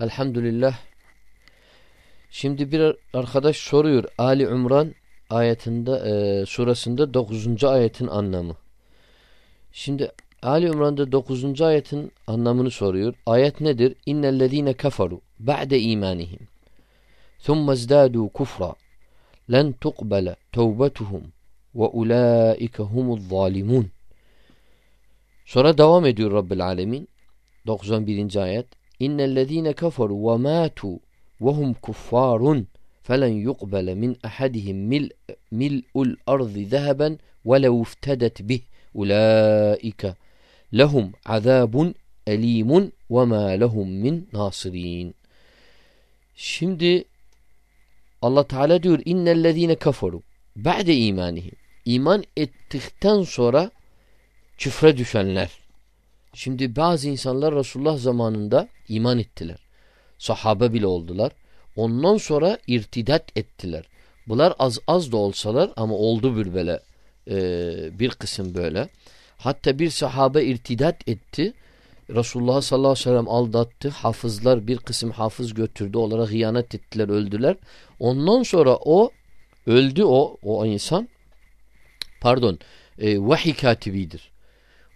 Elhamdülillah. Şimdi bir arkadaş soruyor Ali Ümran ayetinde e, surasında 9. ayetin anlamı. Şimdi Ali Ümran'da 9. ayetin anlamını soruyor. Ayet nedir? İnnellezîne keferu ba'de imanihim thumme zdâdû kufra len tukbele tevbetuhum ve ulâike humuz zalimun. Sonra devam ediyor Rabbil Alemin. 91. ayet. İnnellezîne kafaru ve mâtu ve hum kuffarun felen yuqbele min ahadihim mil mil'ul ardı zeheben ve lev iftedet bih ulaika lehum azabun elimun ve ma lehum min nasirin. Şimdi Allah Teala diyor innellezîne kafaru ba'de imanihim. İman ettikten sonra küfre düşenler. Şimdi bazı insanlar Resulullah zamanında iman ettiler. Sahabe bile oldular. Ondan sonra irtidat ettiler. Bunlar az az da olsalar ama oldu bir böyle e, bir kısım böyle. Hatta bir sahabe irtidat etti. Resulullah sallallahu aleyhi ve sellem aldattı. Hafızlar bir kısım hafız götürdü. Onlara hıyanet ettiler, öldüler. Ondan sonra o öldü o o insan. Pardon. E, vahiy katibidir.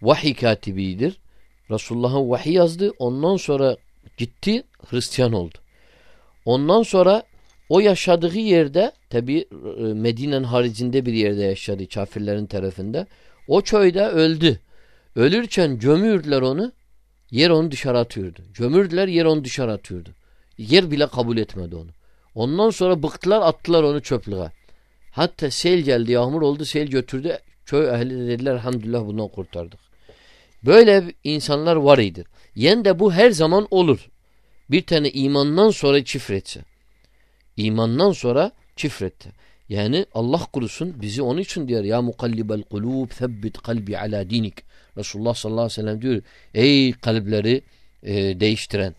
Vahiy katibidir. Resulullah'ın vahiy yazdı. Ondan sonra gitti Hristiyan oldu. Ondan sonra o yaşadığı yerde tabi e, Medine'nin haricinde bir yerde yaşadı kafirlerin tarafında. O köyde öldü. Ölürken gömürdüler onu. Yer onu dışarı atıyordu. Gömürdüler yer onu dışarı atıyordu. Yer bile kabul etmedi onu. Ondan sonra bıktılar attılar onu çöplüğe. Hatta sel geldi yağmur oldu sel götürdü. Köy ehli de dediler elhamdülillah bundan kurtardık. Böyle insanlar var idir. Yen de bu her zaman olur. Bir tane imandan sonra çifretse. İmandan sonra çifrette. Yani Allah kurusun bizi onun için diyor ya mukallibel kulub sebbit kalbi ala dinik. Resulullah sallallahu aleyhi ve sellem diyor ey kalpleri e, değiştiren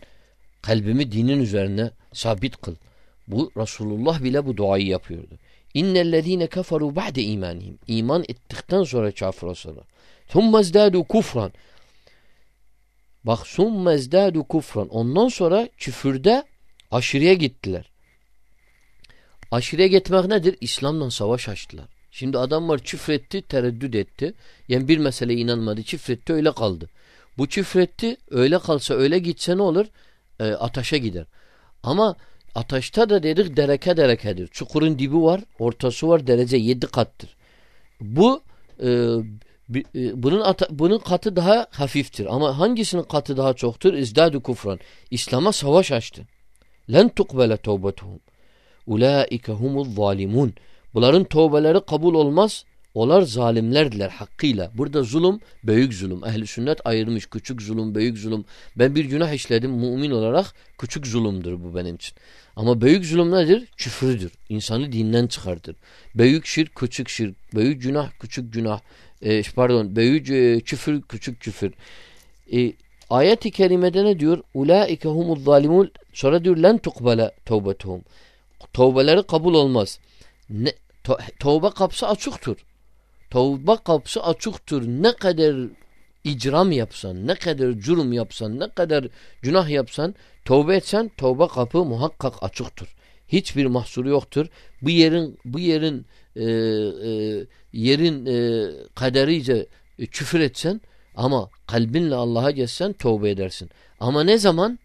kalbimi dinin üzerine sabit kıl. Bu Resulullah bile bu duayı yapıyordu. İnnellezîne kafaru ba'de imanihim. İman ettikten sonra kafir olsalar. ثُمَّ ازْدَادُوا kufran. Bak ثُمَّ ازْدَادُوا kufran. Ondan sonra küfürde aşırıya gittiler. Aşırıya gitmek nedir? İslam'la savaş açtılar. Şimdi adam var küfretti, tereddüt etti. Yani bir meseleye inanmadı, küfretti öyle kaldı. Bu küfretti, öyle kalsa öyle gitse ne olur? E, ataşa gider. Ama ataşta da dedik dereke derekedir. Çukurun dibi var, ortası var, derece yedi kattır. Bu e, e, bunun ata, bunun katı daha hafiftir. Ama hangisinin katı daha çoktur? İzdadu kufran. İslam'a savaş açtı. Len tukbele tevbetuhum. Ulaike humuz zalimun. Bunların tövbeleri kabul olmaz. Onlar zalimlerdiler hakkıyla. Burada zulüm büyük zulüm. Ehli sünnet ayırmış küçük zulüm, büyük zulüm. Ben bir günah işledim mümin olarak küçük zulümdür bu benim için. Ama büyük zulüm nedir? Küfürdür. İnsanı dinden çıkartır. Büyük şirk, küçük şirk. Büyük günah, küçük günah. E, pardon, büyük e, küfür, küçük küfür. E, ayet-i kerimede ne diyor? Ulaike humuz zalimun. Sonra diyor len tukbele tevbetuhum. Tövbeleri kabul olmaz. Ne, tövbe kapısı açıktır. Tövbe kapısı açıktır. Ne kadar icram yapsan, ne kadar cürüm yapsan, ne kadar günah yapsan, tövbe etsen tövbe kapı muhakkak açıktır. Hiçbir mahsuru yoktur. Bu yerin bu yerin e, e, yerin e, kaderice e, küfür etsen ama kalbinle Allah'a geçsen tövbe edersin. Ama ne zaman?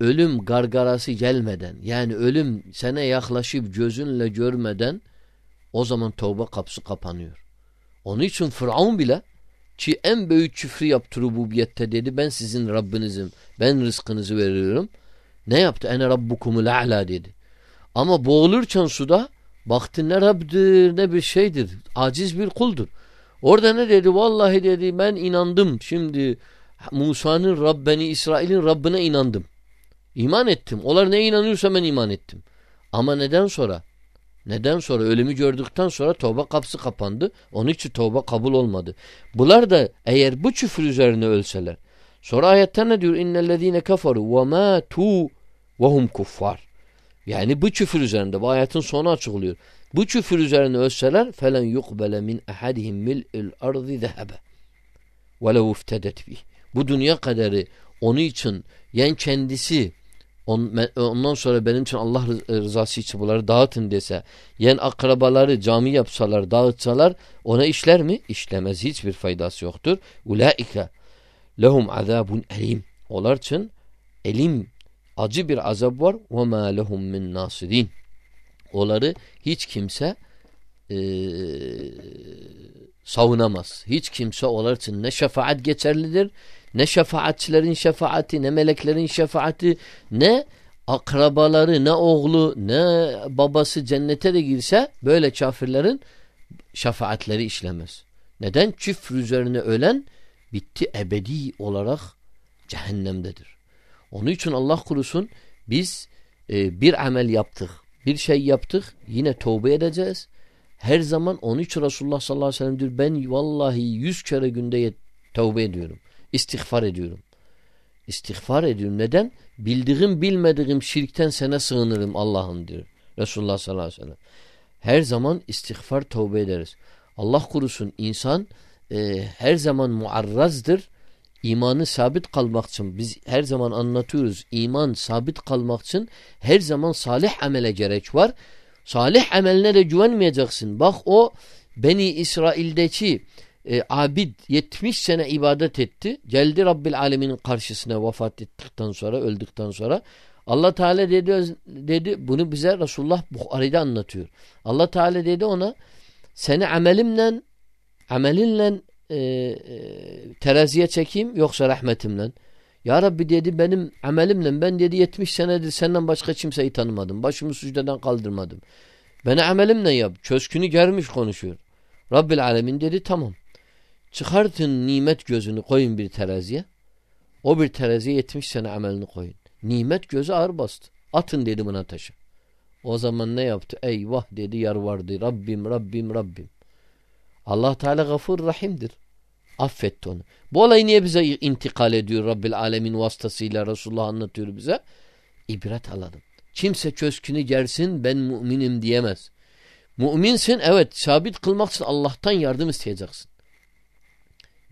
ölüm gargarası gelmeden yani ölüm sana yaklaşıp gözünle görmeden o zaman tövbe kapısı kapanıyor. Onun için Fıraun bile ki en büyük küfrü yaptı rububiyette dedi ben sizin Rabbinizim ben rızkınızı veriyorum. Ne yaptı? Ene rabbukumul a'la dedi. Ama boğulurken suda baktı ne Rab'dir ne bir şeydir. Aciz bir kuldur. Orada ne dedi? Vallahi dedi ben inandım. Şimdi Musa'nın Rabbeni İsrail'in Rabbine inandım. İman ettim. Onlar ne inanıyorsa ben iman ettim. Ama neden sonra? Neden sonra? Ölümü gördükten sonra tövbe kapısı kapandı. Onun için tövbe kabul olmadı. Bunlar da eğer bu küfür üzerine ölseler. Sonra ayette ne diyor? İnnellezîne kafaru ve mâtû ve hum kuffar. Yani bu küfür üzerinde. Bu ayetin sonu açıklıyor. Bu küfür üzerine ölseler felen yukbele min ahadihim mil'il ardı zehebe. Ve lev iftedet bih. Bu dünya kaderi Onun için yen kendisi ondan sonra benim için Allah rızası için bunları dağıtın dese yen akrabaları cami yapsalar dağıtsalar ona işler mi? İşlemez. Hiçbir faydası yoktur. Ulaika lehum azabun elim. Onlar için elim acı bir azap var. Ve ma lehum min nasirin. Onları hiç kimse e, savunamaz. Hiç kimse onlar için ne şefaat geçerlidir, ne şefaatçilerin şefaati, ne meleklerin şefaati, ne akrabaları, ne oğlu, ne babası cennete de girse böyle kafirlerin şefaatleri işlemez. Neden? Küfr üzerine ölen bitti ebedi olarak cehennemdedir. Onun için Allah kurusun biz e, bir amel yaptık, bir şey yaptık yine tövbe edeceğiz. Her zaman onun için Resulullah sallallahu aleyhi ve sellem diyor ben vallahi yüz kere günde tövbe ediyorum. İstiğfar ediyorum. İstiğfar ediyorum. Neden? Bildiğim bilmediğim şirkten sana sığınırım Allah'ım diyor. Resulullah sallallahu aleyhi ve sellem. Her zaman istiğfar tövbe ederiz. Allah kurusun insan e, her zaman muarrazdır. İmanı sabit kalmak için biz her zaman anlatıyoruz. İman sabit kalmak için her zaman salih amele gerek var. Salih ameline de güvenmeyeceksin. Bak o Beni İsrail'deki e, abid 70 sene ibadet etti. Geldi Rabbil Alemin'in karşısına vefat ettikten sonra, öldükten sonra. Allah Teala dedi, dedi bunu bize Resulullah Bukhari'de anlatıyor. Allah Teala dedi ona seni amelimle amelinle e, e, teraziye çekeyim yoksa rahmetimle. Ya Rabbi dedi benim amelimle ben dedi 70 senedir senden başka kimseyi tanımadım. Başımı sücdeden kaldırmadım. Beni amelimle yap. Çözkünü germiş konuşuyor. Rabbil alemin dedi tamam. Çıkartın nimet gözünü koyun bir teraziye. O bir teraziye 70 sene amelini koyun. Nimet gözü ağır bastı. Atın dedi buna taşı. O zaman ne yaptı? Eyvah dedi yar vardı. Rabbim Rabbim Rabbim. Allah Teala gafur rahimdir. Affetti onu. Bu olay niye bize intikal ediyor Rabbil Alemin vasıtasıyla Resulullah anlatıyor bize? İbret alalım. Kimse köskünü gersin ben müminim diyemez. Müminsin evet sabit kılmak için Allah'tan yardım isteyeceksin.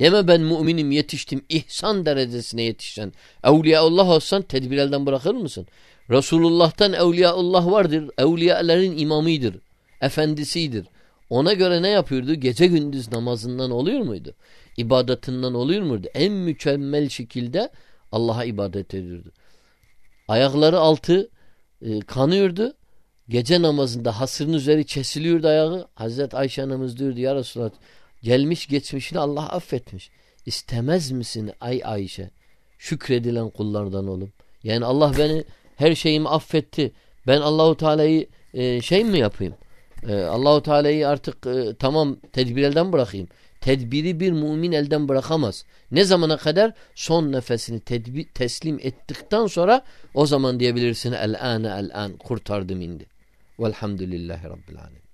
Deme ben müminim yetiştim ihsan derecesine yetişsen. Evliyaullah olsan tedbir elden bırakır mısın? Resulullah'tan evliyaullah vardır. Evliyaların imamıdır. Efendisidir. Ona göre ne yapıyordu? Gece gündüz namazından oluyor muydu? İbadetinden oluyor muydu? En mükemmel şekilde Allah'a ibadet ediyordu. Ayakları altı e, kanıyordu. Gece namazında hasırın üzeri kesiliyordu ayağı. Hazreti Ayşe anamız diyordu ya Resulallah gelmiş geçmişini Allah affetmiş. İstemez misin ay Ayşe şükredilen kullardan olum. Yani Allah beni her şeyimi affetti. Ben Allahu Teala'yı e, şey mi yapayım? E, Allahu Teala'yı artık e, tamam tedbir elden bırakayım. Tedbiri bir mümin elden bırakamaz. Ne zamana kadar? Son nefesini tedbir, teslim ettikten sonra o zaman diyebilirsin el-ane el-an kurtardım indi. Velhamdülillahi Rabbil alemin.